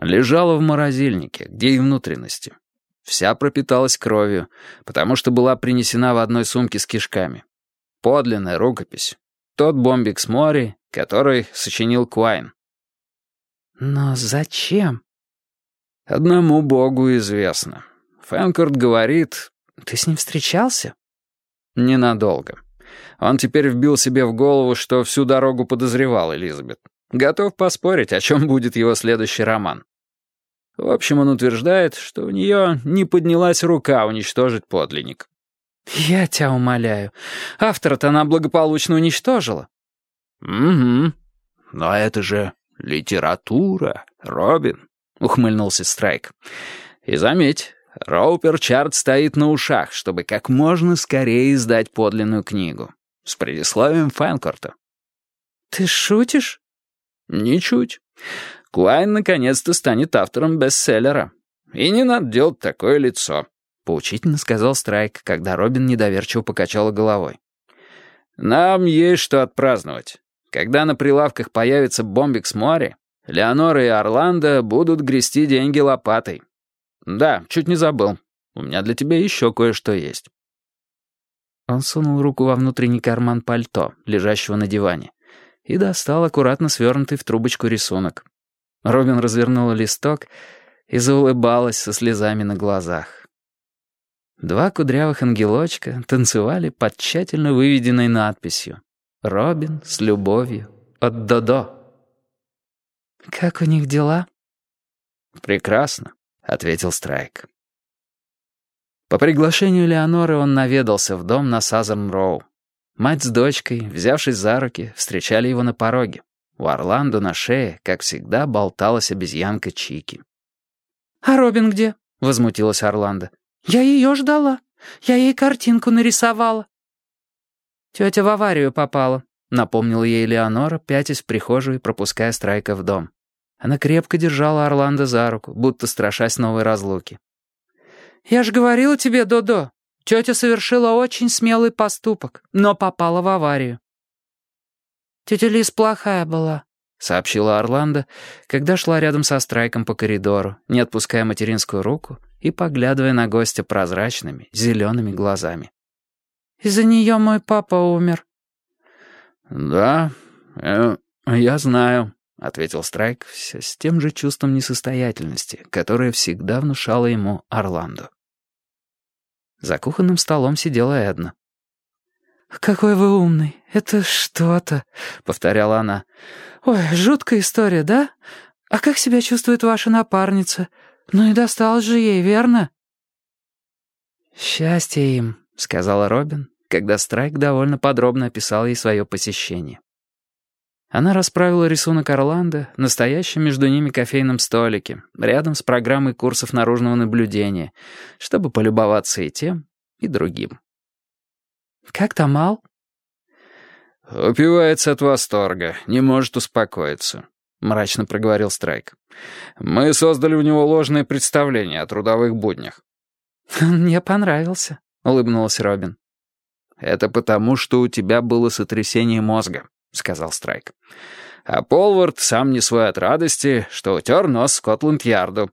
Лежала в морозильнике, где и внутренности. Вся пропиталась кровью, потому что была принесена в одной сумке с кишками. Подлинная рукопись. Тот бомбик с моря, который сочинил Куайн. «Но зачем?» «Одному богу известно. Фэнкорт говорит...» «Ты с ним встречался?» «Ненадолго. Он теперь вбил себе в голову, что всю дорогу подозревал Элизабет. Готов поспорить, о чем будет его следующий роман. В общем, он утверждает, что у нее не поднялась рука уничтожить подлинник. «Я тебя умоляю. Автора-то она благополучно уничтожила». «Угу. Но это же литература, Робин», — ухмыльнулся Страйк. «И заметь, Роупер Чарт стоит на ушах, чтобы как можно скорее издать подлинную книгу. С предисловием Фэнкорта». «Ты шутишь?» «Ничуть. Куайн наконец-то станет автором бестселлера. И не надо делать такое лицо», — поучительно сказал Страйк, когда Робин недоверчиво покачала головой. «Нам есть что отпраздновать. Когда на прилавках появится бомбик с моря, Леонора и Орландо будут грести деньги лопатой. Да, чуть не забыл. У меня для тебя еще кое-что есть». Он сунул руку во внутренний карман пальто, лежащего на диване, и достал аккуратно свернутый в трубочку рисунок. Робин развернула листок и заулыбалась со слезами на глазах. Два кудрявых ангелочка танцевали под тщательно выведенной надписью «Робин с любовью от Додо». «Как у них дела?» «Прекрасно», — ответил Страйк. По приглашению Леоноры он наведался в дом на Сазерн-Роу. Мать с дочкой, взявшись за руки, встречали его на пороге. У Орландо на шее, как всегда, болталась обезьянка Чики. «А Робин где?» — возмутилась Орландо. «Я ее ждала. Я ей картинку нарисовала». «Тетя в аварию попала», — напомнила ей Леонора, пятясь в прихожую пропуская Страйка в дом. Она крепко держала Орландо за руку, будто страшась новой разлуки. «Я же говорила тебе, Додо, тетя совершила очень смелый поступок, но попала в аварию. «Тетя Лиз плохая была», — сообщила Орландо, когда шла рядом со Страйком по коридору, не отпуская материнскую руку и поглядывая на гостя прозрачными, зелеными глазами. «Из-за нее мой папа умер». «Да, э, я знаю», — ответил Страйк все с тем же чувством несостоятельности, которое всегда внушало ему Орландо. За кухонным столом сидела Эдна. «Какой вы умный! Это что-то!» — повторяла она. «Ой, жуткая история, да? А как себя чувствует ваша напарница? Ну и досталось же ей, верно?» «Счастье им», — сказала Робин, когда Страйк довольно подробно описал ей свое посещение. Она расправила рисунок Орландо, настоящем между ними кофейном столике, рядом с программой курсов наружного наблюдения, чтобы полюбоваться и тем, и другим. «Как Тамал?» «Упивается от восторга, не может успокоиться», — мрачно проговорил Страйк. «Мы создали у него ложное представление о трудовых буднях». «Мне понравился», — улыбнулась Робин. «Это потому, что у тебя было сотрясение мозга», — сказал Страйк. «А Полвард сам не свой от радости, что утер нос Скотланд-Ярду».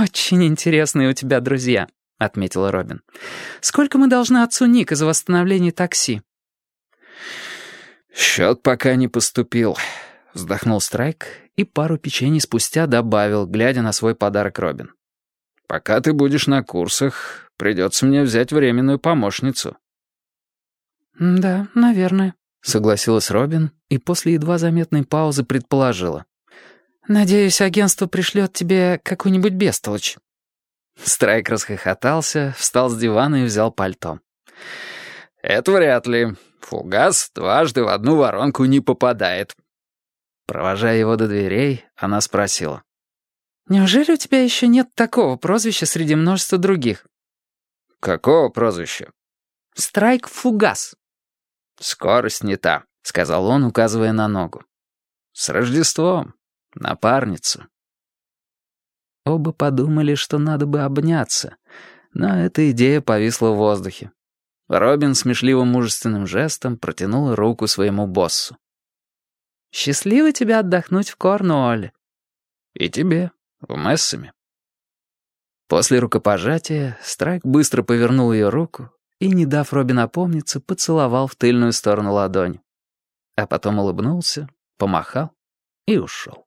«Очень интересные у тебя друзья», — отметила Робин. «Сколько мы должны отцу Ника за восстановление такси?» «Счет пока не поступил», — вздохнул Страйк и пару печений спустя добавил, глядя на свой подарок Робин. «Пока ты будешь на курсах, придется мне взять временную помощницу». «Да, наверное», — согласилась Робин и после едва заметной паузы предположила. «Надеюсь, агентство пришлет тебе какую-нибудь бестолочь». Страйк расхохотался, встал с дивана и взял пальто. «Это вряд ли. Фугас дважды в одну воронку не попадает». Провожая его до дверей, она спросила. «Неужели у тебя еще нет такого прозвища среди множества других?» «Какого прозвища?» «Страйк Фугас». «Скорость не та», — сказал он, указывая на ногу. «С Рождеством, напарницу». Оба подумали, что надо бы обняться, но эта идея повисла в воздухе. Робин смешливым мужественным жестом протянул руку своему боссу. «Счастливо тебя отдохнуть в Корнуолле». И тебе, в Мессами. После рукопожатия Страйк быстро повернул ее руку и, не дав Робин опомниться, поцеловал в тыльную сторону ладони. А потом улыбнулся, помахал и ушел.